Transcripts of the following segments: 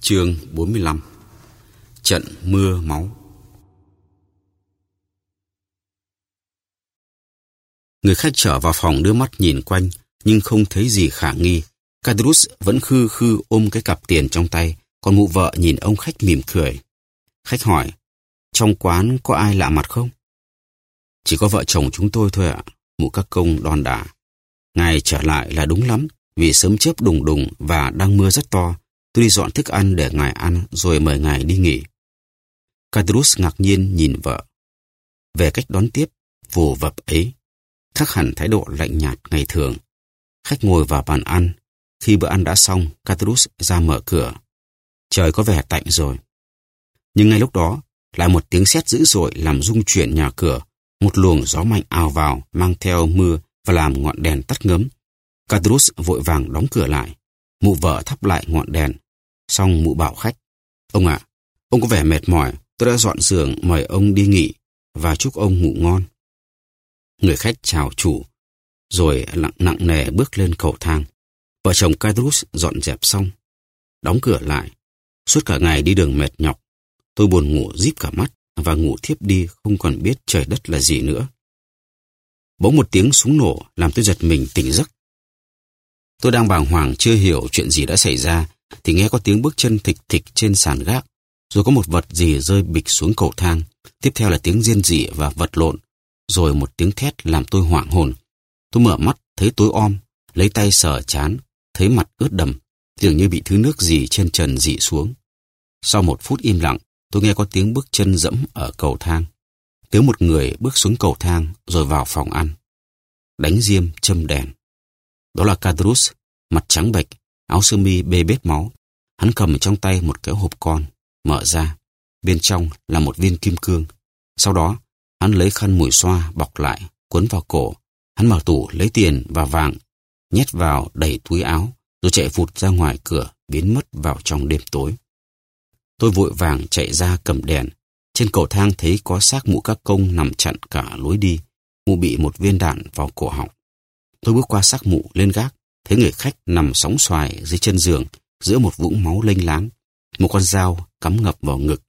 Chương 45 Trận mưa máu Người khách trở vào phòng đưa mắt nhìn quanh nhưng không thấy gì khả nghi. Cadrus vẫn khư khư ôm cái cặp tiền trong tay, còn mụ vợ nhìn ông khách mỉm cười. Khách hỏi, trong quán có ai lạ mặt không? Chỉ có vợ chồng chúng tôi thôi ạ, mụ các công đòn đả. Ngày trở lại là đúng lắm, vì sớm chớp đùng đùng và đang mưa rất to. Tôi đi dọn thức ăn để ngài ăn rồi mời ngài đi nghỉ. Cadrus ngạc nhiên nhìn vợ. Về cách đón tiếp, vồ vập ấy, khác hẳn thái độ lạnh nhạt ngày thường. Khách ngồi vào bàn ăn. Khi bữa ăn đã xong, Cadrus ra mở cửa. Trời có vẻ tạnh rồi. Nhưng ngay lúc đó, lại một tiếng sét dữ dội làm rung chuyển nhà cửa. Một luồng gió mạnh ào vào, mang theo mưa và làm ngọn đèn tắt ngấm. Cadrus vội vàng đóng cửa lại. Mụ vợ thắp lại ngọn đèn. Xong mụ bảo khách. Ông ạ, ông có vẻ mệt mỏi. Tôi đã dọn giường mời ông đi nghỉ và chúc ông ngủ ngon. Người khách chào chủ, rồi lặng nặng nề bước lên cầu thang. Vợ chồng Cadrus dọn dẹp xong, đóng cửa lại. Suốt cả ngày đi đường mệt nhọc, tôi buồn ngủ díp cả mắt và ngủ thiếp đi không còn biết trời đất là gì nữa. Bỗng một tiếng súng nổ làm tôi giật mình tỉnh giấc. Tôi đang bàng hoàng chưa hiểu chuyện gì đã xảy ra thì nghe có tiếng bước chân thịch thịch trên sàn gác rồi có một vật gì rơi bịch xuống cầu thang. Tiếp theo là tiếng riêng rỉ và vật lộn rồi một tiếng thét làm tôi hoảng hồn. Tôi mở mắt thấy tối om, lấy tay sờ chán, thấy mặt ướt đầm, dường như bị thứ nước gì trên trần dị xuống. Sau một phút im lặng, tôi nghe có tiếng bước chân dẫm ở cầu thang. Tiếng một người bước xuống cầu thang rồi vào phòng ăn. Đánh diêm châm đèn. Đó là Cadrus, mặt trắng bệch, áo sơ mi bê bết máu. Hắn cầm trong tay một cái hộp con, mở ra. Bên trong là một viên kim cương. Sau đó, hắn lấy khăn mùi xoa bọc lại, quấn vào cổ. Hắn mở tủ lấy tiền và vàng, nhét vào đầy túi áo, rồi chạy vụt ra ngoài cửa, biến mất vào trong đêm tối. Tôi vội vàng chạy ra cầm đèn. Trên cầu thang thấy có xác mụ các công nằm chặn cả lối đi. Mụ bị một viên đạn vào cổ họng. Tôi bước qua xác mụ lên gác, thấy người khách nằm sóng xoài dưới chân giường, giữa một vũng máu lênh láng. Một con dao cắm ngập vào ngực.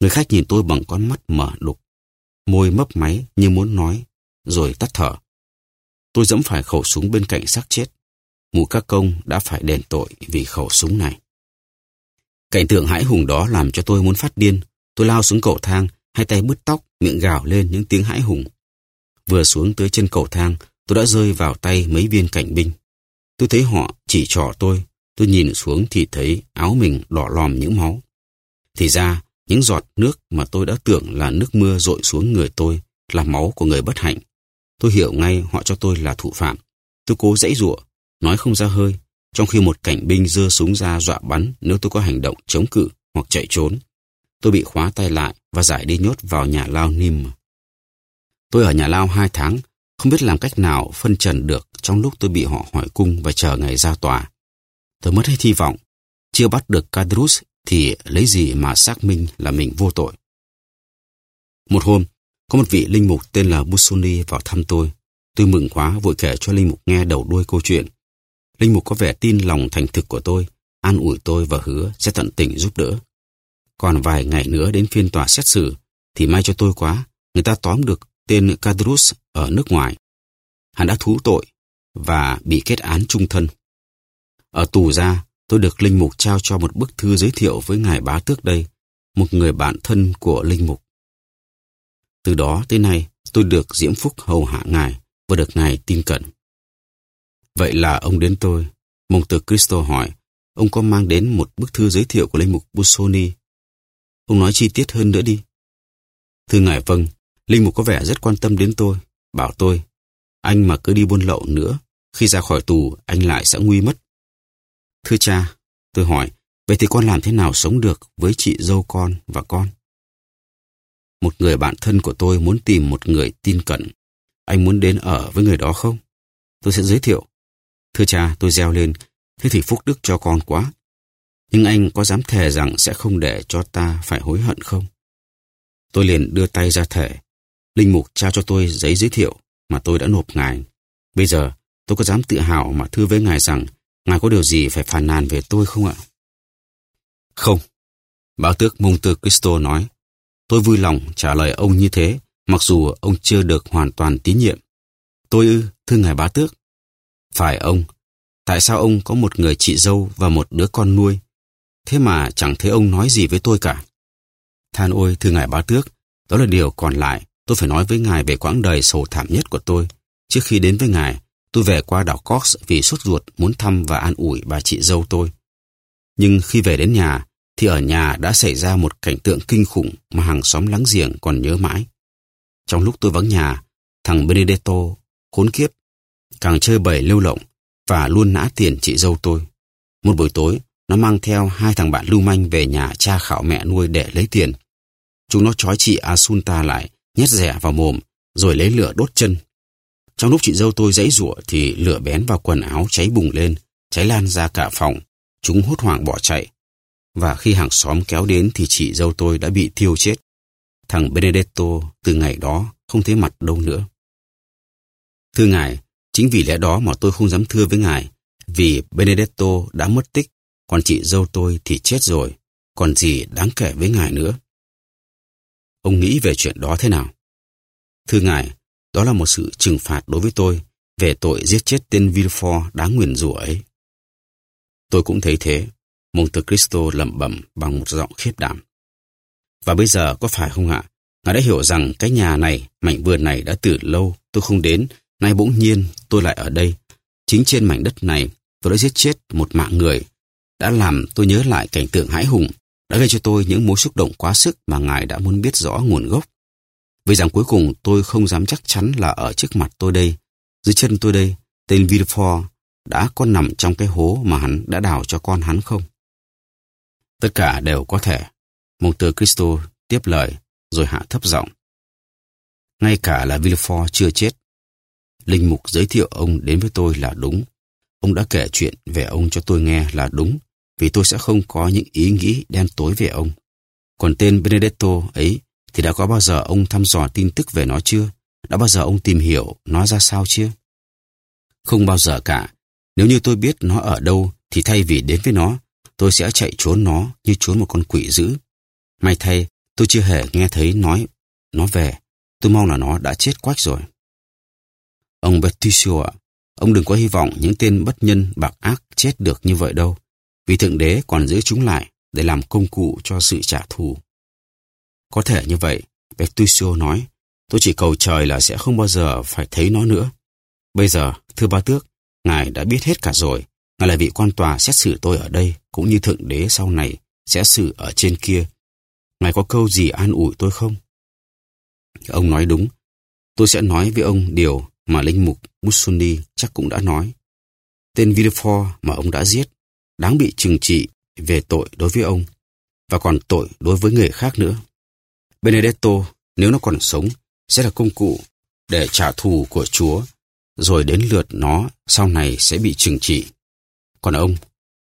Người khách nhìn tôi bằng con mắt mở đục. Môi mấp máy như muốn nói, rồi tắt thở. Tôi dẫm phải khẩu súng bên cạnh xác chết. Mụ các công đã phải đền tội vì khẩu súng này. Cảnh tượng hãi hùng đó làm cho tôi muốn phát điên. Tôi lao xuống cầu thang, hai tay bứt tóc, miệng gào lên những tiếng hãi hùng. Vừa xuống tới chân cầu thang, tôi đã rơi vào tay mấy viên cảnh binh. Tôi thấy họ chỉ trỏ tôi, tôi nhìn xuống thì thấy áo mình đỏ lòm những máu. Thì ra, những giọt nước mà tôi đã tưởng là nước mưa rội xuống người tôi là máu của người bất hạnh. Tôi hiểu ngay họ cho tôi là thủ phạm. Tôi cố dãy giụa, nói không ra hơi, trong khi một cảnh binh giơ súng ra dọa bắn nếu tôi có hành động chống cự hoặc chạy trốn. Tôi bị khóa tay lại và giải đi nhốt vào nhà lao Nim. Tôi ở nhà lao hai tháng, không biết làm cách nào phân trần được trong lúc tôi bị họ hỏi cung và chờ ngày ra tòa. Tôi mất hết hy vọng. Chưa bắt được Cadrus thì lấy gì mà xác minh là mình vô tội. Một hôm, có một vị linh mục tên là Busoni vào thăm tôi. Tôi mừng quá vội kể cho linh mục nghe đầu đuôi câu chuyện. Linh mục có vẻ tin lòng thành thực của tôi, an ủi tôi và hứa sẽ tận tình giúp đỡ. Còn vài ngày nữa đến phiên tòa xét xử, thì may cho tôi quá, người ta tóm được tên Cadrus ở nước ngoài. Hắn đã thú tội và bị kết án trung thân. Ở tù ra, tôi được Linh Mục trao cho một bức thư giới thiệu với Ngài Bá Tước đây, một người bạn thân của Linh Mục. Từ đó tới nay, tôi được diễm phúc hầu hạ Ngài và được Ngài tin cẩn. Vậy là ông đến tôi. Mông tử Cristo hỏi, ông có mang đến một bức thư giới thiệu của Linh Mục Busoni. Ông nói chi tiết hơn nữa đi. Thưa Ngài vâng, Linh Mục có vẻ rất quan tâm đến tôi, bảo tôi, anh mà cứ đi buôn lậu nữa, khi ra khỏi tù anh lại sẽ nguy mất. Thưa cha, tôi hỏi, vậy thì con làm thế nào sống được với chị dâu con và con? Một người bạn thân của tôi muốn tìm một người tin cận. Anh muốn đến ở với người đó không? Tôi sẽ giới thiệu. Thưa cha, tôi reo lên, thế thì phúc đức cho con quá. Nhưng anh có dám thề rằng sẽ không để cho ta phải hối hận không? Tôi liền đưa tay ra thề Linh mục trao cho tôi giấy giới thiệu mà tôi đã nộp ngài. Bây giờ, tôi có dám tự hào mà thưa với ngài rằng ngài có điều gì phải phàn nàn về tôi không ạ? Không. Báo tước Monte Cristo nói, tôi vui lòng trả lời ông như thế, mặc dù ông chưa được hoàn toàn tín nhiệm. Tôi ư, thưa ngài bá tước. Phải ông, tại sao ông có một người chị dâu và một đứa con nuôi? Thế mà chẳng thấy ông nói gì với tôi cả. Than ôi, thưa ngài bá tước, đó là điều còn lại. Tôi phải nói với ngài về quãng đời sầu thảm nhất của tôi. Trước khi đến với ngài, tôi về qua đảo Cox vì sốt ruột muốn thăm và an ủi bà chị dâu tôi. Nhưng khi về đến nhà, thì ở nhà đã xảy ra một cảnh tượng kinh khủng mà hàng xóm láng giềng còn nhớ mãi. Trong lúc tôi vắng nhà, thằng Benedetto, khốn kiếp, càng chơi bời lưu lộng và luôn nã tiền chị dâu tôi. Một buổi tối, nó mang theo hai thằng bạn lưu manh về nhà cha khảo mẹ nuôi để lấy tiền. Chúng nó trói chị Asunta lại, nhét rẻ vào mồm, rồi lấy lửa đốt chân. Trong lúc chị dâu tôi dãy rủa thì lửa bén vào quần áo cháy bùng lên, cháy lan ra cả phòng. Chúng hốt hoảng bỏ chạy. Và khi hàng xóm kéo đến thì chị dâu tôi đã bị thiêu chết. Thằng Benedetto từ ngày đó không thấy mặt đâu nữa. Thưa ngài, chính vì lẽ đó mà tôi không dám thưa với ngài, vì Benedetto đã mất tích, còn chị dâu tôi thì chết rồi, còn gì đáng kể với ngài nữa. Ông nghĩ về chuyện đó thế nào? Thưa ngài, đó là một sự trừng phạt đối với tôi về tội giết chết tên Villefort đáng nguyền rủa ấy. Tôi cũng thấy thế, Monte Cristo lẩm bẩm bằng một giọng khiếp đảm. Và bây giờ có phải không ạ? Ngài đã hiểu rằng cái nhà này, mảnh vườn này đã từ lâu tôi không đến, nay bỗng nhiên tôi lại ở đây. Chính trên mảnh đất này tôi đã giết chết một mạng người, đã làm tôi nhớ lại cảnh tượng hãi hùng, đã gây cho tôi những mối xúc động quá sức mà Ngài đã muốn biết rõ nguồn gốc. Vì rằng cuối cùng tôi không dám chắc chắn là ở trước mặt tôi đây, dưới chân tôi đây, tên Villefort đã có nằm trong cái hố mà hắn đã đào cho con hắn không? Tất cả đều có thể. Monte Cristo tiếp lời rồi hạ thấp giọng. Ngay cả là Villefort chưa chết. Linh mục giới thiệu ông đến với tôi là đúng. Ông đã kể chuyện về ông cho tôi nghe là đúng, vì tôi sẽ không có những ý nghĩ đen tối về ông. Còn tên Benedetto ấy thì đã có bao giờ ông thăm dò tin tức về nó chưa? Đã bao giờ ông tìm hiểu nó ra sao chưa? Không bao giờ cả. Nếu như tôi biết nó ở đâu thì thay vì đến với nó, tôi sẽ chạy trốn nó như trốn một con quỷ dữ. May thay, tôi chưa hề nghe thấy nói nó về. Tôi mong là nó đã chết quách rồi. Ông Bertuccio ạ, ông đừng có hy vọng những tên bất nhân bạc ác chết được như vậy đâu. Vì Thượng Đế còn giữ chúng lại để làm công cụ cho sự trả thù. Có thể như vậy, Bertuccio nói, tôi chỉ cầu trời là sẽ không bao giờ phải thấy nó nữa. Bây giờ, thưa ba tước, ngài đã biết hết cả rồi. Ngài là vị quan tòa xét xử tôi ở đây, cũng như Thượng Đế sau này sẽ xử ở trên kia. Ngài có câu gì an ủi tôi không? Ông nói đúng. Tôi sẽ nói với ông điều mà linh mục Mussolini chắc cũng đã nói. Tên Villefort mà ông đã giết đáng bị trừng trị về tội đối với ông và còn tội đối với người khác nữa. Benedetto, nếu nó còn sống, sẽ là công cụ để trả thù của Chúa, rồi đến lượt nó sau này sẽ bị trừng trị. Còn ông,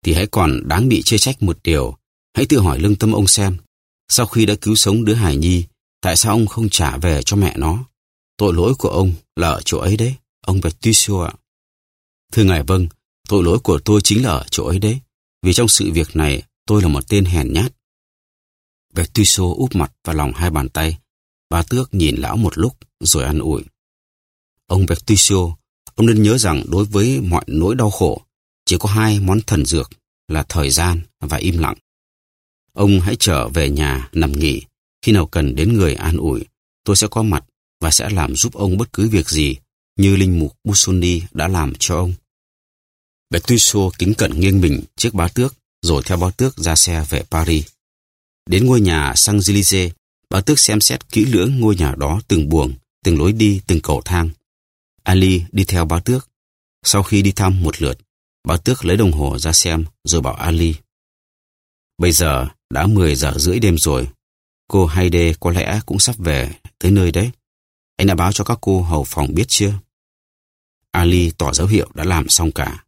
thì hãy còn đáng bị chê trách một điều. Hãy tự hỏi lương tâm ông xem, sau khi đã cứu sống đứa Hải Nhi, tại sao ông không trả về cho mẹ nó? Tội lỗi của ông là ở chỗ ấy đấy, ông Bertuccio ạ. Thưa ngài vâng, tội lỗi của tôi chính là ở chỗ ấy đấy, vì trong sự việc này tôi là một tên hèn nhát. Bertuccio úp mặt vào lòng hai bàn tay, bà tước nhìn lão một lúc rồi an ủi. Ông Bertuccio, ông nên nhớ rằng đối với mọi nỗi đau khổ, chỉ có hai món thần dược là thời gian và im lặng. Ông hãy trở về nhà nằm nghỉ. Khi nào cần đến người an ủi, tôi sẽ có mặt và sẽ làm giúp ông bất cứ việc gì như linh mục Busoni đã làm cho ông. Bertuccio kính cẩn nghiêng mình trước bá tước rồi theo bá tước ra xe về Paris. Đến ngôi nhà Saint-Gilise, bá tước xem xét kỹ lưỡng ngôi nhà đó từng buồng, từng lối đi, từng cầu thang. Ali đi theo bá tước. Sau khi đi thăm một lượt, bá tước lấy đồng hồ ra xem rồi bảo Ali. Bây giờ đã 10 giờ rưỡi đêm rồi. Cô Hayde có lẽ cũng sắp về tới nơi đấy. Anh đã báo cho các cô hầu phòng biết chưa? Ali tỏ dấu hiệu đã làm xong cả.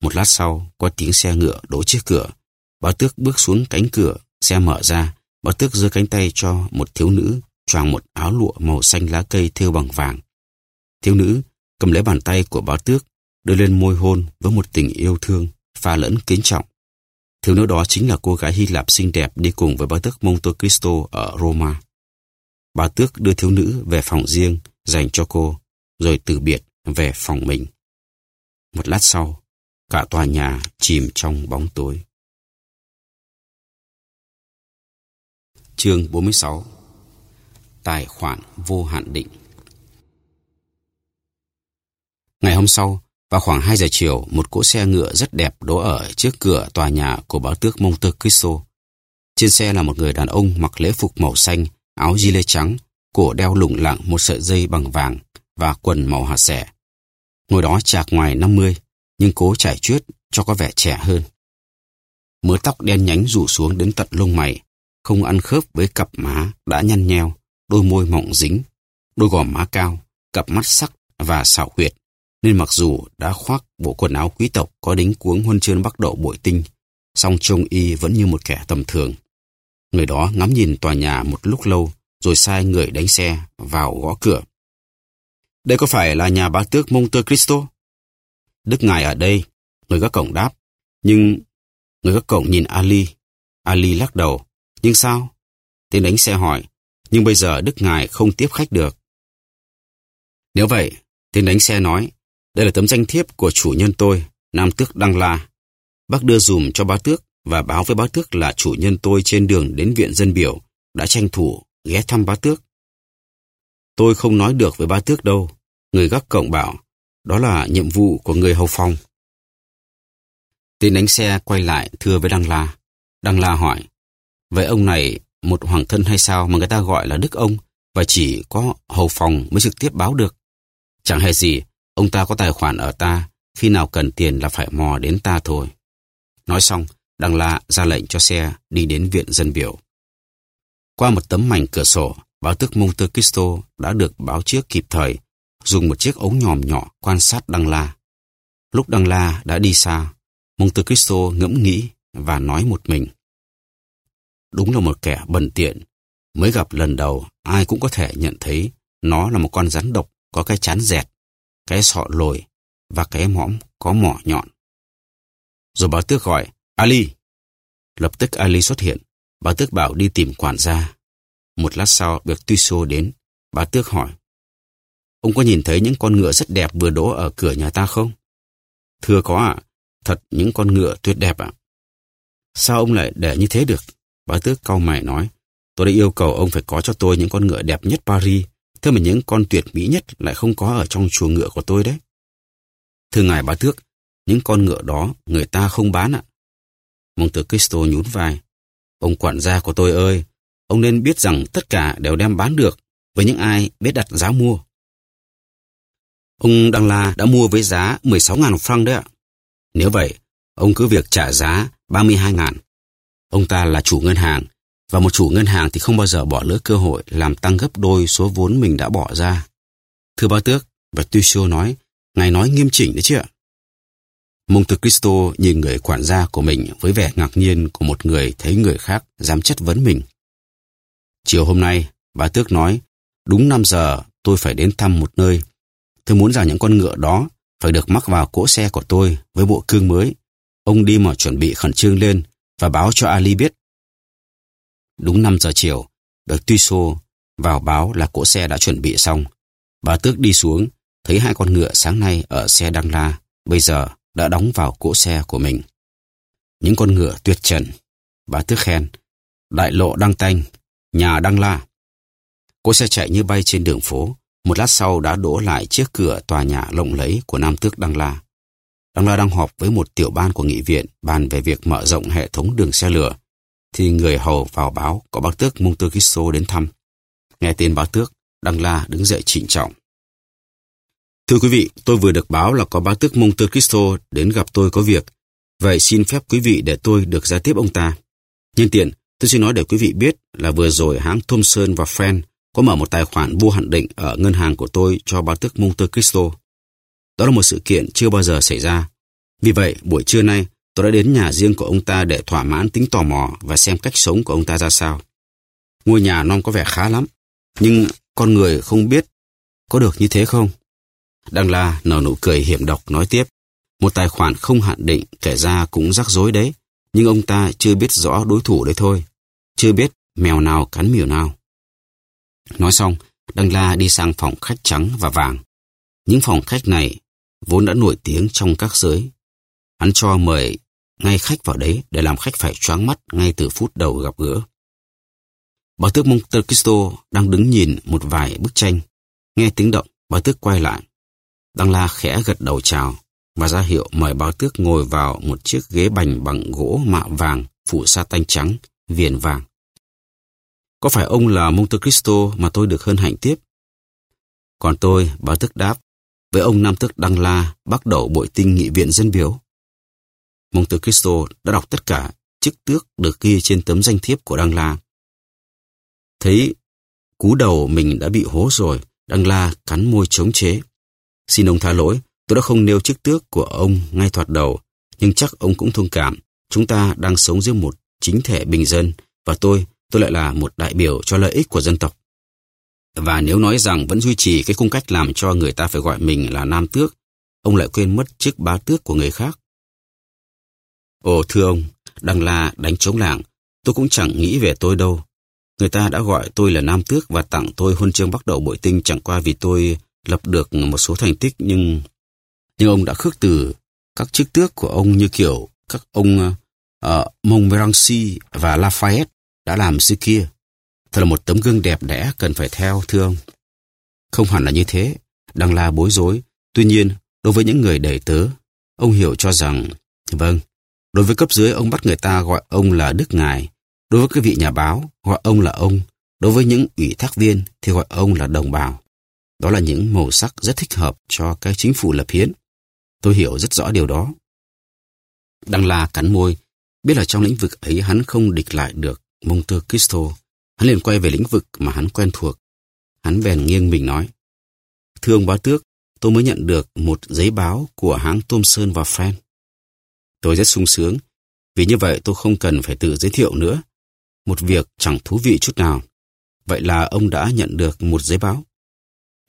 Một lát sau, có tiếng xe ngựa đổ trước cửa. Báo tước bước xuống cánh cửa, xe mở ra. Báo tước giơ cánh tay cho một thiếu nữ choàng một áo lụa màu xanh lá cây thêu bằng vàng. Thiếu nữ cầm lấy bàn tay của báo tước, đưa lên môi hôn với một tình yêu thương, pha lẫn kính trọng. Thiếu nữ đó chính là cô gái Hy Lạp xinh đẹp đi cùng với báo tước Monte Cristo ở Roma. Báo tước đưa thiếu nữ về phòng riêng dành cho cô, rồi từ biệt về phòng mình. Một lát sau, cả tòa nhà chìm trong bóng tối. Chương 46 Tài khoản vô hạn định Ngày hôm sau, vào khoảng 2 giờ chiều, một cỗ xe ngựa rất đẹp đỗ ở trước cửa tòa nhà của báo tước Monte Cristo. Trên xe là một người đàn ông mặc lễ phục màu xanh, áo gilet trắng, cổ đeo lủng lẳng một sợi dây bằng vàng và quần màu hạt xẻ. Ngồi đó chạc ngoài 50, nhưng cố trải chuốt cho có vẻ trẻ hơn. Mớ tóc đen nhánh rủ xuống đến tận lông mày, không ăn khớp với cặp má đã nhăn nheo, đôi môi mọng dính, đôi gò má cao, cặp mắt sắc và xảo quyệt nên mặc dù đã khoác bộ quần áo quý tộc có đính cuống huân chương bắc độ bội tinh, song trông y vẫn như một kẻ tầm thường. Người đó ngắm nhìn tòa nhà một lúc lâu, rồi sai người đánh xe vào gõ cửa. Đây có phải là nhà bá tước Monte Cristo? Đức ngài ở đây, người gác cổng đáp. Nhưng người gác cổng nhìn Ali. Ali lắc đầu. Nhưng sao? Tên đánh xe hỏi. Nhưng bây giờ Đức ngài không tiếp khách được. Nếu vậy, tên đánh xe nói, đây là tấm danh thiếp của chủ nhân tôi, Nam Tước Đăng La. Bác đưa dùm cho bá tước và báo với bá tước là chủ nhân tôi trên đường đến viện dân biểu đã tranh thủ ghé thăm bá tước. Tôi không nói được với bá tước đâu. Người gác cổng bảo, đó là nhiệm vụ của người hầu phòng. Tên đánh xe quay lại thưa với Đăng La. Đăng La hỏi, vậy ông này một hoàng thân hay sao mà người ta gọi là đức ông và chỉ có hầu phòng mới trực tiếp báo được? Chẳng hề gì, Ông ta có tài khoản ở ta, khi nào cần tiền là phải mò đến ta thôi. Nói xong, Đăng La ra lệnh cho xe đi đến viện dân biểu. Qua một tấm mảnh cửa sổ, báo tước Monte Cristo đã được báo trước kịp thời, dùng một chiếc ống nhòm nhỏ quan sát Đăng La. Lúc Đăng La đã đi xa, Monte Cristo ngẫm nghĩ và nói một mình. Đúng là một kẻ bần tiện. Mới gặp lần đầu, ai cũng có thể nhận thấy nó là một con rắn độc có cái chán dẹt cái sọ lồi và cái mõm có mỏ nhọn. Rồi bà tước gọi, Ali. Lập tức Ali xuất hiện, bà tước bảo đi tìm quản gia. Một lát sau, việc tuy xô đến, bà tước hỏi, Ông có nhìn thấy những con ngựa rất đẹp vừa đỗ ở cửa nhà ta không? Thưa có ạ, thật những con ngựa tuyệt đẹp ạ. Sao ông lại để như thế được? Bà tước cau mày nói, tôi đã yêu cầu ông phải có cho tôi những con ngựa đẹp nhất Paris Thế mà những con tuyệt mỹ nhất lại không có ở trong chuồng ngựa của tôi đấy. Thưa ngài bá tước, những con ngựa đó người ta không bán ạ. Monte Cristo nhún vai. Ông quản gia của tôi ơi, ông nên biết rằng tất cả đều đem bán được với những ai biết đặt giá mua. Ông Đăng La đã mua với giá 16.000 franc đấy ạ. Nếu vậy, ông cứ việc trả giá 32.000. Ông ta là chủ ngân hàng và một chủ ngân hàng thì không bao giờ bỏ lỡ cơ hội làm tăng gấp đôi số vốn mình đã bỏ ra. Thưa bá tước, và Tuchel nói, ngài nói nghiêm chỉnh đấy chứ ạ? Monte Cristo nhìn người quản gia của mình với vẻ ngạc nhiên của một người thấy người khác dám chất vấn mình. Chiều hôm nay, bà tước nói, đúng 5 giờ tôi phải đến thăm một nơi. Tôi muốn rằng những con ngựa đó phải được mắc vào cỗ xe của tôi với bộ cương mới. Ông đi mà chuẩn bị khẩn trương lên và báo cho Ali biết Đúng 5 giờ chiều, được tuy xô vào báo là cỗ xe đã chuẩn bị xong. Bà Tước đi xuống, thấy hai con ngựa sáng nay ở xe Đăng La, bây giờ đã đóng vào cỗ xe của mình. Những con ngựa tuyệt trần. Bà Tước khen, đại lộ Đăng Tanh, nhà Đăng La. Cỗ xe chạy như bay trên đường phố, một lát sau đã đổ lại trước cửa tòa nhà lộng lẫy của Nam Tước Đăng La. Đăng La đang họp với một tiểu ban của nghị viện bàn về việc mở rộng hệ thống đường xe lửa thì người hầu vào báo có bác tước Monte kisso đến thăm. Nghe tin bác tước, Đăng La đứng dậy trịnh trọng. Thưa quý vị, tôi vừa được báo là có bác tước Monte Cristo đến gặp tôi có việc. Vậy xin phép quý vị để tôi được ra tiếp ông ta. Nhân tiện, tôi xin nói để quý vị biết là vừa rồi hãng Thomson và Friend có mở một tài khoản vô hạn định ở ngân hàng của tôi cho bà tước Monte Cristo. Đó là một sự kiện chưa bao giờ xảy ra. Vì vậy, buổi trưa nay, Tôi đã đến nhà riêng của ông ta để thỏa mãn tính tò mò và xem cách sống của ông ta ra sao. Ngôi nhà non có vẻ khá lắm, nhưng con người không biết có được như thế không? Đăng La nở nụ cười hiểm độc nói tiếp. Một tài khoản không hạn định kể ra cũng rắc rối đấy. nhưng ông ta chưa biết rõ đối thủ đấy thôi. Chưa biết mèo nào cắn miều nào. Nói xong, Đăng La đi sang phòng khách trắng và vàng. Những phòng khách này vốn đã nổi tiếng trong các giới. Hắn cho mời ngay khách vào đấy để làm khách phải choáng mắt ngay từ phút đầu gặp gỡ. Bà tước Monte Cristo đang đứng nhìn một vài bức tranh. Nghe tiếng động, bà tước quay lại. Đăng La khẽ gật đầu chào và ra hiệu mời bà tước ngồi vào một chiếc ghế bành bằng gỗ mạ vàng phủ sa tanh trắng, viền vàng. Có phải ông là Monte Cristo mà tôi được hân hạnh tiếp? Còn tôi, báo tước đáp, với ông Nam Tước Đăng La bắt đầu bội tinh nghị viện dân biểu. Monte Cristo đã đọc tất cả chức tước được ghi trên tấm danh thiếp của Đăng La. Thấy cú đầu mình đã bị hố rồi, Đăng La cắn môi chống chế. Xin ông tha lỗi, tôi đã không nêu chức tước của ông ngay thoạt đầu, nhưng chắc ông cũng thông cảm. Chúng ta đang sống dưới một chính thể bình dân, và tôi, tôi lại là một đại biểu cho lợi ích của dân tộc. Và nếu nói rằng vẫn duy trì cái cung cách làm cho người ta phải gọi mình là nam tước, ông lại quên mất chức bá tước của người khác. Ồ thưa ông, đằng là đánh chống làng, tôi cũng chẳng nghĩ về tôi đâu. Người ta đã gọi tôi là nam tước và tặng tôi huân chương bắt đầu bội tinh chẳng qua vì tôi lập được một số thành tích nhưng... Nhưng ông đã khước từ các chức tước của ông như kiểu các ông uh, Montmorency và Lafayette đã làm xưa kia. Thật là một tấm gương đẹp đẽ cần phải theo, thưa ông. Không hẳn là như thế, đang la bối rối. Tuy nhiên, đối với những người đầy tớ, ông hiểu cho rằng, vâng, đối với cấp dưới ông bắt người ta gọi ông là Đức Ngài, đối với các vị nhà báo gọi ông là ông, đối với những ủy thác viên thì gọi ông là đồng bào. Đó là những màu sắc rất thích hợp cho cái chính phủ lập hiến. Tôi hiểu rất rõ điều đó. Đăng La cắn môi, biết là trong lĩnh vực ấy hắn không địch lại được Monte Cristo. Hắn liền quay về lĩnh vực mà hắn quen thuộc. Hắn bèn nghiêng mình nói. Thưa ông báo tước, tôi mới nhận được một giấy báo của hãng Thomson và Friend. Tôi rất sung sướng, vì như vậy tôi không cần phải tự giới thiệu nữa. Một việc chẳng thú vị chút nào. Vậy là ông đã nhận được một giấy báo.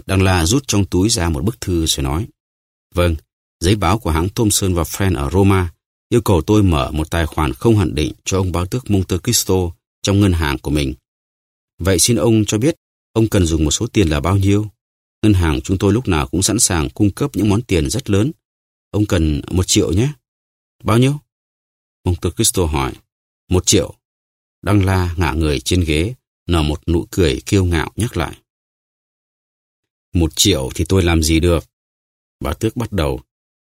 Đăng La rút trong túi ra một bức thư rồi nói. Vâng, giấy báo của hãng Thomson và Friend ở Roma yêu cầu tôi mở một tài khoản không hạn định cho ông báo tước Monte Cristo trong ngân hàng của mình. Vậy xin ông cho biết ông cần dùng một số tiền là bao nhiêu? Ngân hàng chúng tôi lúc nào cũng sẵn sàng cung cấp những món tiền rất lớn. Ông cần một triệu nhé. Bao nhiêu? Monte Cristo hỏi. Một triệu. Đăng la ngả người trên ghế, nở một nụ cười kiêu ngạo nhắc lại. Một triệu thì tôi làm gì được? Bà Tước bắt đầu.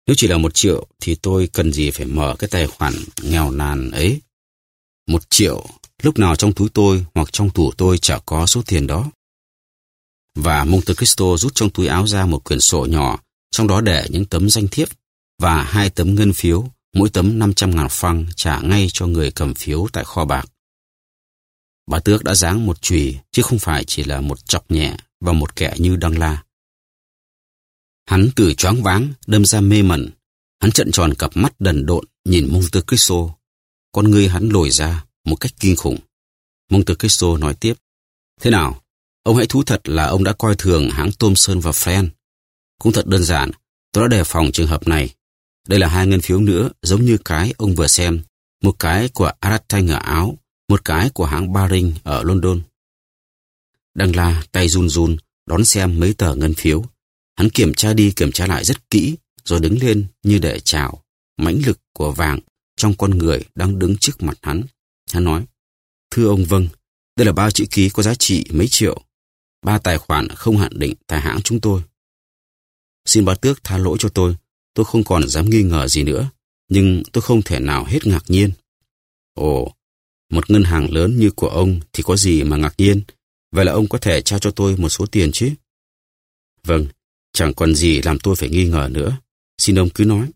Nếu chỉ là một triệu thì tôi cần gì phải mở cái tài khoản nghèo nàn ấy. Một triệu, lúc nào trong túi tôi hoặc trong tủ tôi chả có số tiền đó. Và Monte Cristo rút trong túi áo ra một quyển sổ nhỏ, trong đó để những tấm danh thiếp và hai tấm ngân phiếu, mỗi tấm 500 ngàn franc trả ngay cho người cầm phiếu tại kho bạc. Bà Tước đã giáng một chùy chứ không phải chỉ là một chọc nhẹ và một kẻ như Đăng La. Hắn từ choáng váng, đâm ra mê mẩn. Hắn trận tròn cặp mắt đần độn nhìn Monte Cristo. Con người hắn lồi ra một cách kinh khủng. Monte Cristo nói tiếp. Thế nào? Ông hãy thú thật là ông đã coi thường hãng Thomson và Friend. Cũng thật đơn giản, tôi đã đề phòng trường hợp này. Đây là hai ngân phiếu nữa giống như cái ông vừa xem. Một cái của Aratain ở Áo, một cái của hãng Baring ở London. Đăng la tay run run đón xem mấy tờ ngân phiếu. Hắn kiểm tra đi kiểm tra lại rất kỹ rồi đứng lên như để chào mãnh lực của vàng trong con người đang đứng trước mặt hắn. Hắn nói, thưa ông vâng, đây là ba chữ ký có giá trị mấy triệu. Ba tài khoản không hạn định tại hãng chúng tôi. Xin bá tước tha lỗi cho tôi, tôi không còn dám nghi ngờ gì nữa, nhưng tôi không thể nào hết ngạc nhiên. Ồ, một ngân hàng lớn như của ông thì có gì mà ngạc nhiên, vậy là ông có thể trao cho tôi một số tiền chứ? Vâng, chẳng còn gì làm tôi phải nghi ngờ nữa, xin ông cứ nói.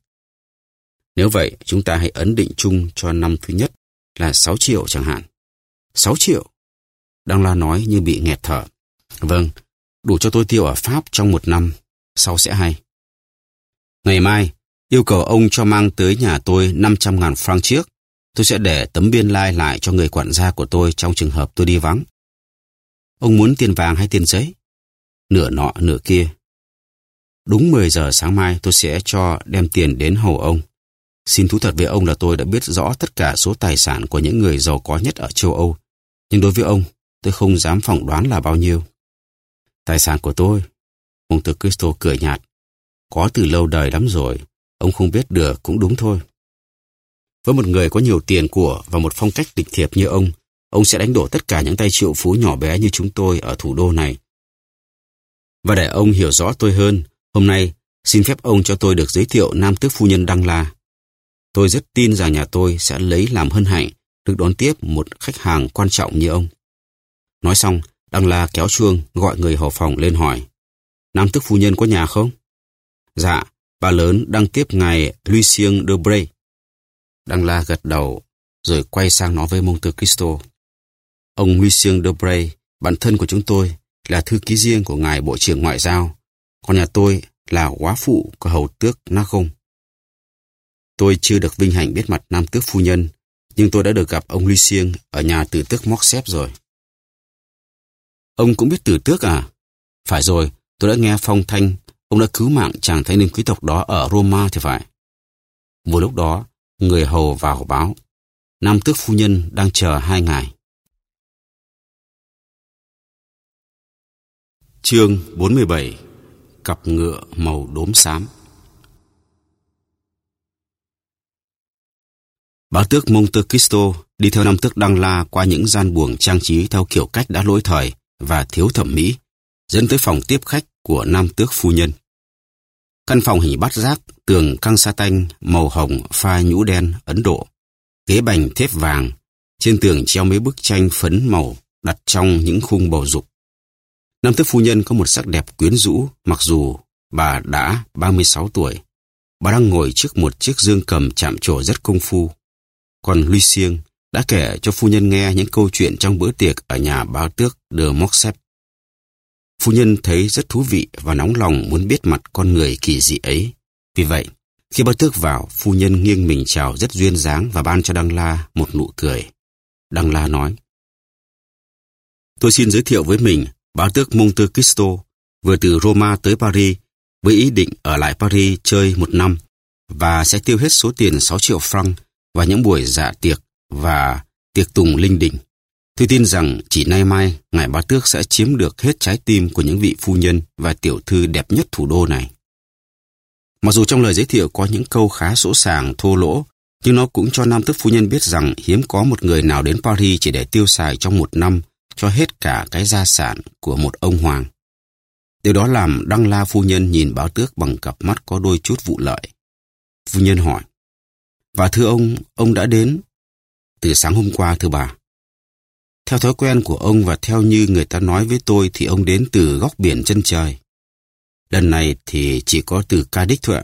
Nếu vậy, chúng ta hãy ấn định chung cho năm thứ nhất là 6 triệu chẳng hạn. 6 triệu? Đăng La nói như bị nghẹt thở. Vâng, đủ cho tôi tiêu ở Pháp trong một năm, sau sẽ hay. Ngày mai, yêu cầu ông cho mang tới nhà tôi 500 ngàn franc trước. Tôi sẽ để tấm biên lai like lại cho người quản gia của tôi trong trường hợp tôi đi vắng. Ông muốn tiền vàng hay tiền giấy? Nửa nọ nửa kia. Đúng 10 giờ sáng mai tôi sẽ cho đem tiền đến hầu ông. Xin thú thật với ông là tôi đã biết rõ tất cả số tài sản của những người giàu có nhất ở châu Âu. Nhưng đối với ông, tôi không dám phỏng đoán là bao nhiêu. Tài sản của tôi, ông Tư Cristo cười nhạt. Có từ lâu đời lắm rồi, ông không biết được cũng đúng thôi. Với một người có nhiều tiền của và một phong cách địch thiệp như ông, ông sẽ đánh đổ tất cả những tay triệu phú nhỏ bé như chúng tôi ở thủ đô này. Và để ông hiểu rõ tôi hơn, hôm nay xin phép ông cho tôi được giới thiệu Nam Tước Phu Nhân Đăng La. Tôi rất tin rằng nhà tôi sẽ lấy làm hân hạnh được đón tiếp một khách hàng quan trọng như ông. Nói xong, Đăng La kéo chuông gọi người hầu phòng lên hỏi. Nam tức Phu Nhân có nhà không? Dạ, bà lớn đang tiếp ngài Lucien de Bray. Đăng La gật đầu, rồi quay sang nói với Monte Cristo. Ông Lucien de Bray, bạn thân của chúng tôi, là thư ký riêng của ngài Bộ trưởng Ngoại giao. Còn nhà tôi là quá phụ của hầu tước Nagong. Tôi chưa được vinh hạnh biết mặt nam tước phu nhân, nhưng tôi đã được gặp ông Lucien ở nhà tử tước Moxep rồi. Ông cũng biết tử tước à? Phải rồi, tôi đã nghe phong thanh ông đã cứu mạng chàng thanh niên quý tộc đó ở Roma thì phải. Vừa lúc đó, người hầu vào báo. Nam tước phu nhân đang chờ hai ngày. Chương 47 Cặp ngựa màu đốm xám Bá tước Monte Cristo đi theo năm tước Đăng La qua những gian buồng trang trí theo kiểu cách đã lỗi thời và thiếu thẩm mỹ, dẫn tới phòng tiếp khách của nam tước phu nhân. Căn phòng hình bát giác, tường căng sa tanh, màu hồng, pha nhũ đen, Ấn Độ. Ghế bành thép vàng, trên tường treo mấy bức tranh phấn màu đặt trong những khung bầu dục. Nam tước phu nhân có một sắc đẹp quyến rũ, mặc dù bà đã 36 tuổi. Bà đang ngồi trước một chiếc dương cầm chạm trổ rất công phu. Còn Lucien đã kể cho phu nhân nghe những câu chuyện trong bữa tiệc ở nhà báo tước de Morcep. Phu nhân thấy rất thú vị và nóng lòng muốn biết mặt con người kỳ dị ấy. Vì vậy, khi báo tước vào, phu nhân nghiêng mình chào rất duyên dáng và ban cho Đăng La một nụ cười. Đăng La nói, Tôi xin giới thiệu với mình Báo tước Monte Cristo vừa từ Roma tới Paris với ý định ở lại Paris chơi một năm và sẽ tiêu hết số tiền 6 triệu franc và những buổi dạ tiệc và tiệc tùng linh đình. Tôi tin rằng chỉ nay mai, Ngài Bá Tước sẽ chiếm được hết trái tim của những vị phu nhân và tiểu thư đẹp nhất thủ đô này. Mặc dù trong lời giới thiệu có những câu khá sỗ sàng, thô lỗ, nhưng nó cũng cho Nam Tước Phu Nhân biết rằng hiếm có một người nào đến Paris chỉ để tiêu xài trong một năm cho hết cả cái gia sản của một ông hoàng. Điều đó làm Đăng La phu nhân nhìn báo tước bằng cặp mắt có đôi chút vụ lợi. Phu nhân hỏi, và thưa ông, ông đã đến từ sáng hôm qua thưa bà. Theo thói quen của ông và theo như người ta nói với tôi thì ông đến từ góc biển chân trời. Lần này thì chỉ có từ Ca Đích thôi ạ.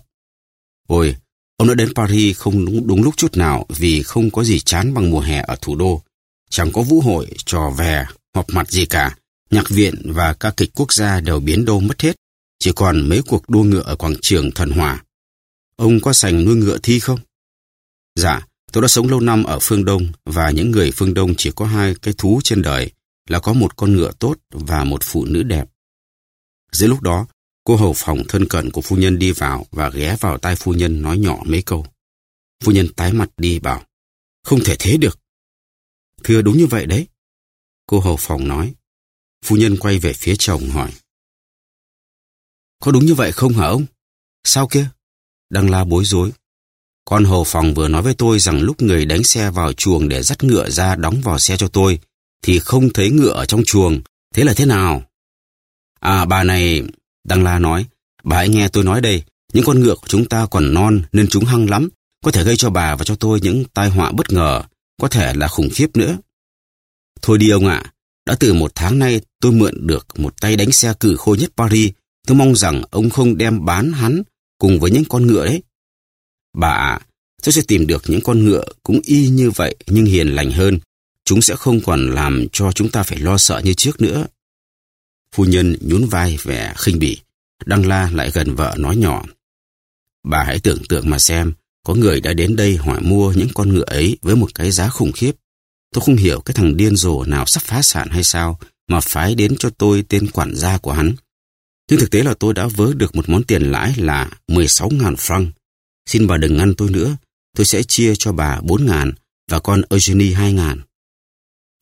Ôi, ông đã đến Paris không đúng, đúng lúc chút nào vì không có gì chán bằng mùa hè ở thủ đô. Chẳng có vũ hội, trò vè họp mặt gì cả. Nhạc viện và ca kịch quốc gia đều biến đâu mất hết. Chỉ còn mấy cuộc đua ngựa ở quảng trường Thần Hòa. Ông có sành nuôi ngựa thi không? Dạ, tôi đã sống lâu năm ở phương Đông và những người phương Đông chỉ có hai cái thú trên đời là có một con ngựa tốt và một phụ nữ đẹp. Dưới lúc đó, cô hầu phòng thân cận của phu nhân đi vào và ghé vào tai phu nhân nói nhỏ mấy câu. Phu nhân tái mặt đi bảo, không thể thế được. Thưa đúng như vậy đấy, Cô hầu phòng nói. Phu nhân quay về phía chồng hỏi. Có đúng như vậy không hả ông? Sao kia? Đăng la bối rối. Con hầu phòng vừa nói với tôi rằng lúc người đánh xe vào chuồng để dắt ngựa ra đóng vào xe cho tôi, thì không thấy ngựa ở trong chuồng. Thế là thế nào? À bà này, Đăng la nói, bà hãy nghe tôi nói đây, những con ngựa của chúng ta còn non nên chúng hăng lắm, có thể gây cho bà và cho tôi những tai họa bất ngờ, có thể là khủng khiếp nữa. Thôi đi ông ạ, đã từ một tháng nay tôi mượn được một tay đánh xe cử khôi nhất Paris. Tôi mong rằng ông không đem bán hắn cùng với những con ngựa đấy. Bà ạ, tôi sẽ tìm được những con ngựa cũng y như vậy nhưng hiền lành hơn. Chúng sẽ không còn làm cho chúng ta phải lo sợ như trước nữa. Phu nhân nhún vai vẻ khinh bỉ. Đăng la lại gần vợ nói nhỏ. Bà hãy tưởng tượng mà xem, có người đã đến đây hỏi mua những con ngựa ấy với một cái giá khủng khiếp. Tôi không hiểu cái thằng điên rồ nào sắp phá sản hay sao mà phái đến cho tôi tên quản gia của hắn. Nhưng thực tế là tôi đã vớ được một món tiền lãi là 16.000 franc. Xin bà đừng ngăn tôi nữa. tôi sẽ chia cho bà bốn ngàn và con Eugenie hai ngàn.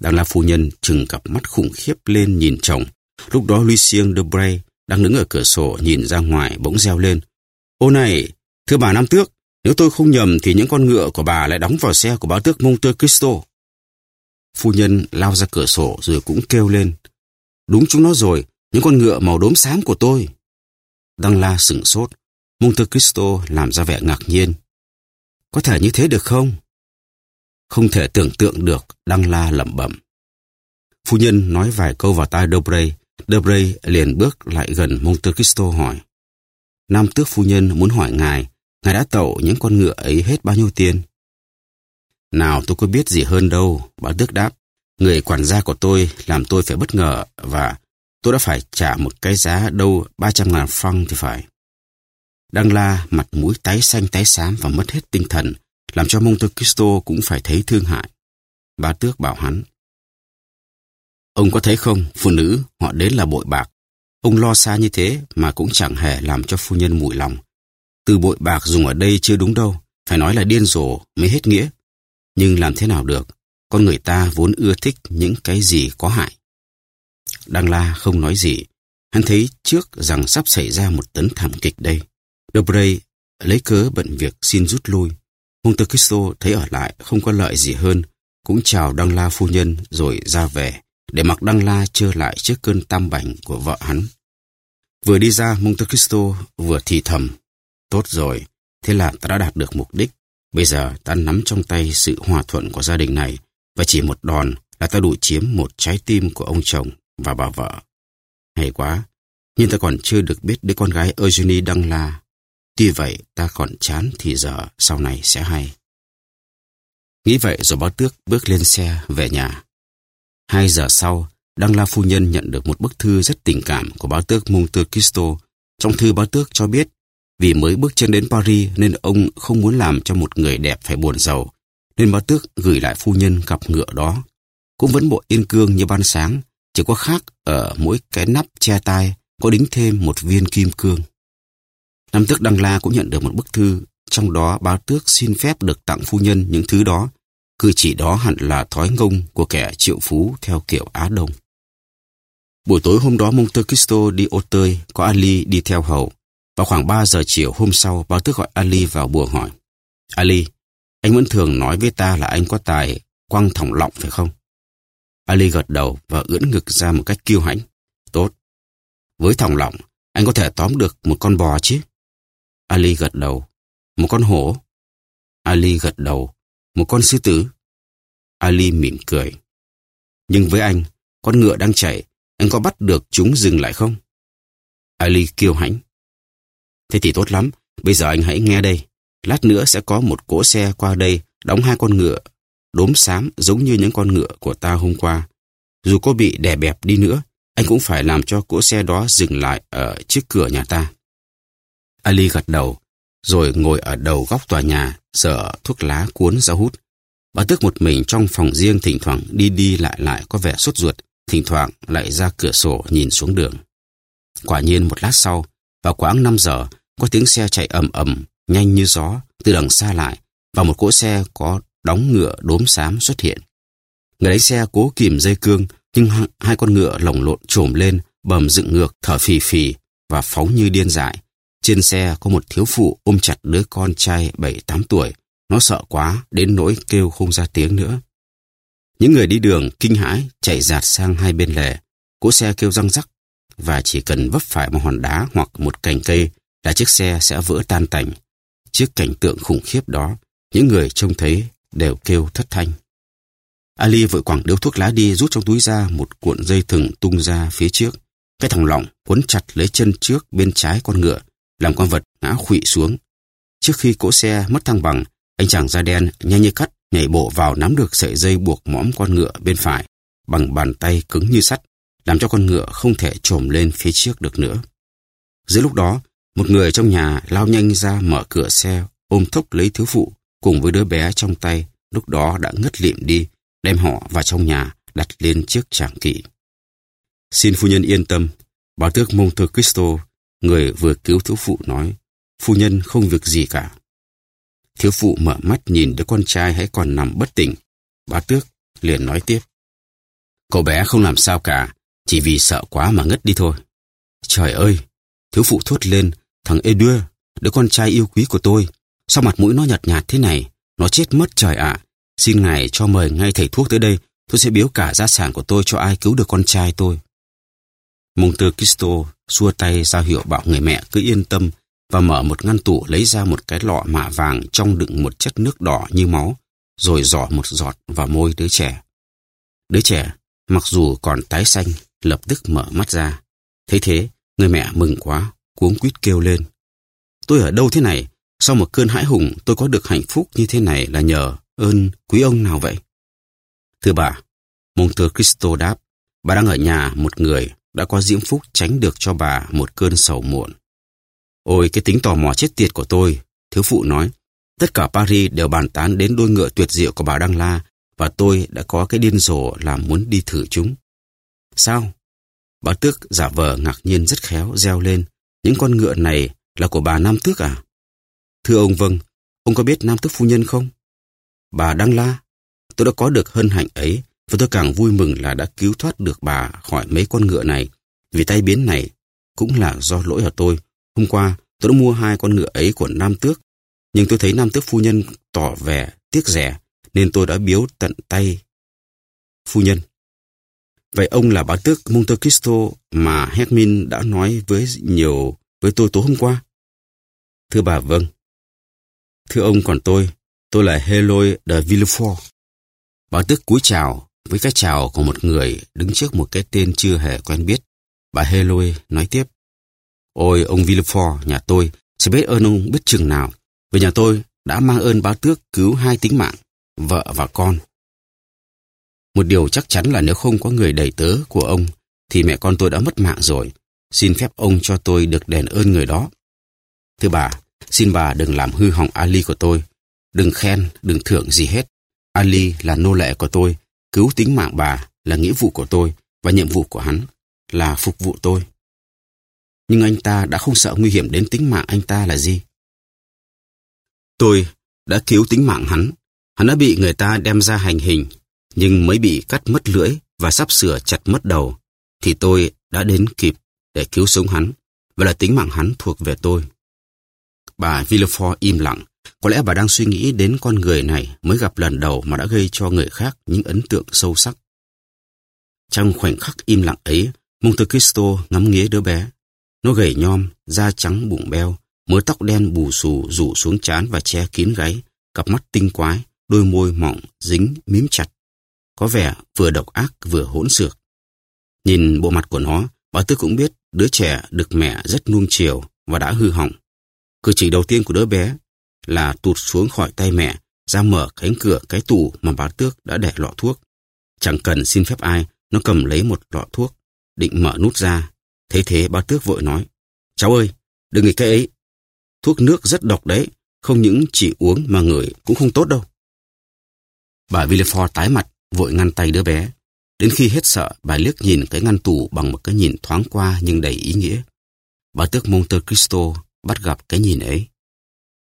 Đang là phu nhân trừng cặp mắt khủng khiếp lên nhìn chồng. Lúc đó Lucien de Bray đang đứng ở cửa sổ nhìn ra ngoài bỗng reo lên. Ô này, thưa bà Nam Tước, nếu tôi không nhầm thì những con ngựa của bà lại đóng vào xe của bá tước Monte Cristo. Phu nhân lao ra cửa sổ rồi cũng kêu lên. Đúng chúng nó rồi, những con ngựa màu đốm xám của tôi. Đăng la sửng sốt. Monte Cristo làm ra vẻ ngạc nhiên. Có thể như thế được không? Không thể tưởng tượng được, Đăng la lẩm bẩm. Phu nhân nói vài câu vào tai Dobrey. Dobrey liền bước lại gần Monte Cristo hỏi. Nam tước phu nhân muốn hỏi ngài, ngài đã tậu những con ngựa ấy hết bao nhiêu tiền? Nào tôi có biết gì hơn đâu, bà tước đáp. Người quản gia của tôi làm tôi phải bất ngờ và tôi đã phải trả một cái giá đâu 300 ngàn franc thì phải. Đăng la mặt mũi tái xanh tái xám và mất hết tinh thần, làm cho Monte Cristo cũng phải thấy thương hại. Bà tước bảo hắn. Ông có thấy không, phụ nữ, họ đến là bội bạc. Ông lo xa như thế mà cũng chẳng hề làm cho phu nhân mùi lòng. Từ bội bạc dùng ở đây chưa đúng đâu, phải nói là điên rồ mới hết nghĩa. Nhưng làm thế nào được, con người ta vốn ưa thích những cái gì có hại. Đăng La không nói gì, hắn thấy trước rằng sắp xảy ra một tấn thảm kịch đây. Dobrey lấy cớ bận việc xin rút lui. Monte Cristo thấy ở lại không có lợi gì hơn, cũng chào Đăng La phu nhân rồi ra về, để mặc Đăng La trơ lại trước cơn tam bảnh của vợ hắn. Vừa đi ra Monte Cristo vừa thì thầm. Tốt rồi, thế là ta đã đạt được mục đích. Bây giờ ta nắm trong tay sự hòa thuận của gia đình này và chỉ một đòn là ta đủ chiếm một trái tim của ông chồng và bà vợ. Hay quá, nhưng ta còn chưa được biết đứa con gái Eugenie Đăng La. Tuy vậy ta còn chán thì giờ sau này sẽ hay. Nghĩ vậy rồi báo tước bước lên xe về nhà. Hai giờ sau, Đăng La Phu Nhân nhận được một bức thư rất tình cảm của báo tước Monte Cristo. Trong thư báo tước cho biết, vì mới bước chân đến Paris nên ông không muốn làm cho một người đẹp phải buồn giàu, nên báo tước gửi lại phu nhân cặp ngựa đó. Cũng vẫn bộ yên cương như ban sáng, chỉ có khác ở mỗi cái nắp che tai có đính thêm một viên kim cương. Nam tước Đăng La cũng nhận được một bức thư, trong đó báo tước xin phép được tặng phu nhân những thứ đó. Cử chỉ đó hẳn là thói ngông của kẻ triệu phú theo kiểu Á Đông. Buổi tối hôm đó Monte Cristo đi ô tơi, có Ali đi theo hầu. Vào khoảng 3 giờ chiều hôm sau, báo tước gọi Ali vào buồng hỏi. Ali, anh vẫn thường nói với ta là anh có tài quăng thòng lọng phải không? Ali gật đầu và ưỡn ngực ra một cách kiêu hãnh. Tốt. Với thòng lọng, anh có thể tóm được một con bò chứ? Ali gật đầu. Một con hổ? Ali gật đầu. Một con sư tử? Ali mỉm cười. Nhưng với anh, con ngựa đang chạy, anh có bắt được chúng dừng lại không? Ali kiêu hãnh. Thế thì tốt lắm, bây giờ anh hãy nghe đây. Lát nữa sẽ có một cỗ xe qua đây đóng hai con ngựa, đốm xám giống như những con ngựa của ta hôm qua. Dù có bị đè bẹp đi nữa, anh cũng phải làm cho cỗ xe đó dừng lại ở trước cửa nhà ta. Ali gật đầu, rồi ngồi ở đầu góc tòa nhà, sợ thuốc lá cuốn ra hút. Bà tước một mình trong phòng riêng thỉnh thoảng đi đi lại lại có vẻ sốt ruột, thỉnh thoảng lại ra cửa sổ nhìn xuống đường. Quả nhiên một lát sau, vào khoảng 5 giờ, có tiếng xe chạy ầm ầm, nhanh như gió, từ đằng xa lại, và một cỗ xe có đóng ngựa đốm xám xuất hiện. Người lái xe cố kìm dây cương, nhưng hai con ngựa lồng lộn trồm lên, bầm dựng ngược, thở phì phì và phóng như điên dại. Trên xe có một thiếu phụ ôm chặt đứa con trai 7-8 tuổi. Nó sợ quá, đến nỗi kêu không ra tiếng nữa. Những người đi đường kinh hãi chạy dạt sang hai bên lề. Cỗ xe kêu răng rắc và chỉ cần vấp phải một hòn đá hoặc một cành cây là chiếc xe sẽ vỡ tan tành. Trước cảnh tượng khủng khiếp đó, những người trông thấy đều kêu thất thanh. Ali vội quẳng điếu thuốc lá đi rút trong túi ra một cuộn dây thừng tung ra phía trước. Cái thòng lọng quấn chặt lấy chân trước bên trái con ngựa, làm con vật ngã khụy xuống. Trước khi cỗ xe mất thăng bằng, anh chàng da đen nhanh như cắt nhảy bộ vào nắm được sợi dây buộc mõm con ngựa bên phải bằng bàn tay cứng như sắt, làm cho con ngựa không thể trồm lên phía trước được nữa. Giữa lúc đó, một người trong nhà lao nhanh ra mở cửa xe, ôm thốc lấy thiếu phụ cùng với đứa bé trong tay, lúc đó đã ngất lịm đi, đem họ vào trong nhà, đặt lên chiếc tràng kỵ. Xin phu nhân yên tâm, bà tước Monte Cristo, người vừa cứu thiếu phụ nói, phu nhân không việc gì cả. Thiếu phụ mở mắt nhìn đứa con trai hãy còn nằm bất tỉnh. Bá tước liền nói tiếp. Cậu bé không làm sao cả, chỉ vì sợ quá mà ngất đi thôi. Trời ơi! Thiếu phụ thốt lên, thằng Edua, đứa con trai yêu quý của tôi. Sao mặt mũi nó nhợt nhạt thế này? Nó chết mất trời ạ. Xin ngài cho mời ngay thầy thuốc tới đây. Tôi sẽ biếu cả gia sản của tôi cho ai cứu được con trai tôi. Monte Cristo xua tay ra hiệu bảo người mẹ cứ yên tâm và mở một ngăn tủ lấy ra một cái lọ mạ vàng trong đựng một chất nước đỏ như máu, rồi giỏ một giọt vào môi đứa trẻ. Đứa trẻ, mặc dù còn tái xanh, lập tức mở mắt ra. Thấy thế, người mẹ mừng quá, cuống quýt kêu lên. Tôi ở đâu thế này? Sau một cơn hãi hùng, tôi có được hạnh phúc như thế này là nhờ ơn quý ông nào vậy? Thưa bà, Monte Cristo đáp, bà đang ở nhà một người đã có diễm phúc tránh được cho bà một cơn sầu muộn. Ôi cái tính tò mò chết tiệt của tôi, thiếu phụ nói. Tất cả Paris đều bàn tán đến đôi ngựa tuyệt diệu của bà Đăng La và tôi đã có cái điên rồ làm muốn đi thử chúng. Sao? Bà Tước giả vờ ngạc nhiên rất khéo reo lên. Những con ngựa này là của bà Nam Tước à? Thưa ông vâng, ông có biết Nam Tước phu nhân không? Bà Đăng La, tôi đã có được hân hạnh ấy và tôi càng vui mừng là đã cứu thoát được bà khỏi mấy con ngựa này. Vì tay biến này cũng là do lỗi của tôi. Hôm qua tôi đã mua hai con ngựa ấy của Nam Tước, nhưng tôi thấy Nam Tước phu nhân tỏ vẻ tiếc rẻ nên tôi đã biếu tận tay phu nhân. Vậy ông là bá tước Monte Cristo mà Hermin đã nói với nhiều với tôi tối hôm qua? Thưa bà vâng. Thưa ông còn tôi, tôi là Heloy de Villefort. Bá tước cúi chào với cái chào của một người đứng trước một cái tên chưa hề quen biết. Bà Heloy nói tiếp. Ôi ông Villefort, nhà tôi sẽ biết ơn ông biết chừng nào. Vì nhà tôi đã mang ơn bá tước cứu hai tính mạng, vợ và con. Một điều chắc chắn là nếu không có người đầy tớ của ông, thì mẹ con tôi đã mất mạng rồi. Xin phép ông cho tôi được đền ơn người đó. Thưa bà, xin bà đừng làm hư hỏng Ali của tôi. Đừng khen, đừng thưởng gì hết. Ali là nô lệ của tôi, cứu tính mạng bà là nghĩa vụ của tôi và nhiệm vụ của hắn là phục vụ tôi. Nhưng anh ta đã không sợ nguy hiểm đến tính mạng anh ta là gì? Tôi đã cứu tính mạng hắn. Hắn đã bị người ta đem ra hành hình nhưng mới bị cắt mất lưỡi và sắp sửa chặt mất đầu, thì tôi đã đến kịp để cứu sống hắn, và là tính mạng hắn thuộc về tôi. Bà Villefort im lặng, có lẽ bà đang suy nghĩ đến con người này mới gặp lần đầu mà đã gây cho người khác những ấn tượng sâu sắc. Trong khoảnh khắc im lặng ấy, Monte Cristo ngắm nghía đứa bé. Nó gầy nhom, da trắng bụng beo, mớ tóc đen bù xù rủ xuống trán và che kín gáy, cặp mắt tinh quái, đôi môi mỏng, dính, mím chặt có vẻ vừa độc ác vừa hỗn xược. Nhìn bộ mặt của nó, bà Tư cũng biết đứa trẻ được mẹ rất nuông chiều và đã hư hỏng. Cử chỉ đầu tiên của đứa bé là tụt xuống khỏi tay mẹ, ra mở cánh cửa cái tủ mà bà Tước đã để lọ thuốc. Chẳng cần xin phép ai, nó cầm lấy một lọ thuốc, định mở nút ra. Thế thế bà Tước vội nói, Cháu ơi, đừng nghĩ cái ấy. Thuốc nước rất độc đấy, không những chỉ uống mà ngửi cũng không tốt đâu. Bà Villefort tái mặt, vội ngăn tay đứa bé. Đến khi hết sợ, bà liếc nhìn cái ngăn tủ bằng một cái nhìn thoáng qua nhưng đầy ý nghĩa. Bà tước Monte Cristo bắt gặp cái nhìn ấy.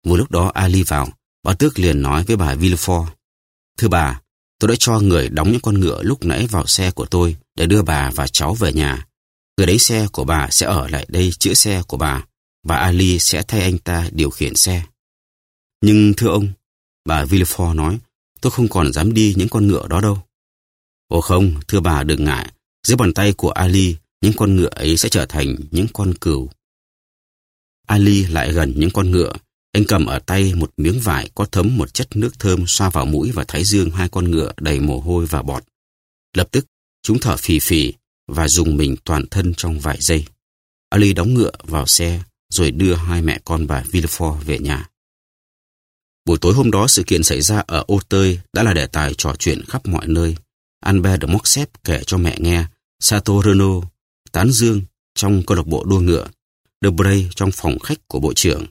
Vừa lúc đó Ali vào, bà tước liền nói với bà Villefort. Thưa bà, tôi đã cho người đóng những con ngựa lúc nãy vào xe của tôi để đưa bà và cháu về nhà. Người đấy xe của bà sẽ ở lại đây chữa xe của bà, và Ali sẽ thay anh ta điều khiển xe. Nhưng thưa ông, bà Villefort nói, tôi không còn dám đi những con ngựa đó đâu. Ồ không, thưa bà đừng ngại, dưới bàn tay của Ali, những con ngựa ấy sẽ trở thành những con cừu. Ali lại gần những con ngựa, anh cầm ở tay một miếng vải có thấm một chất nước thơm xoa vào mũi và thái dương hai con ngựa đầy mồ hôi và bọt. Lập tức, chúng thở phì phì và dùng mình toàn thân trong vài giây. Ali đóng ngựa vào xe rồi đưa hai mẹ con bà Villefort về nhà. Buổi tối hôm đó sự kiện xảy ra ở Ô Tơi đã là đề tài trò chuyện khắp mọi nơi. Albert de Morcerf kể cho mẹ nghe, Sato Renault tán dương trong câu lạc bộ đua ngựa, De Bray trong phòng khách của bộ trưởng.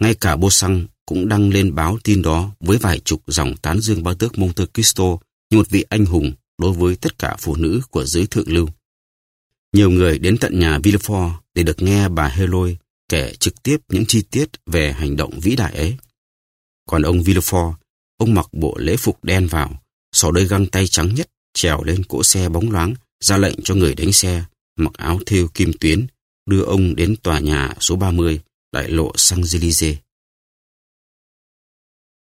Ngay cả Bô Xăng cũng đăng lên báo tin đó với vài chục dòng tán dương bao tước Monte Cristo như một vị anh hùng đối với tất cả phụ nữ của giới thượng lưu. Nhiều người đến tận nhà Villefort để được nghe bà Heloy kể trực tiếp những chi tiết về hành động vĩ đại ấy. Còn ông Villefort, ông mặc bộ lễ phục đen vào, xỏ đôi găng tay trắng nhất, trèo lên cỗ xe bóng loáng, ra lệnh cho người đánh xe, mặc áo thêu kim tuyến, đưa ông đến tòa nhà số 30, đại lộ Saint-Élysée.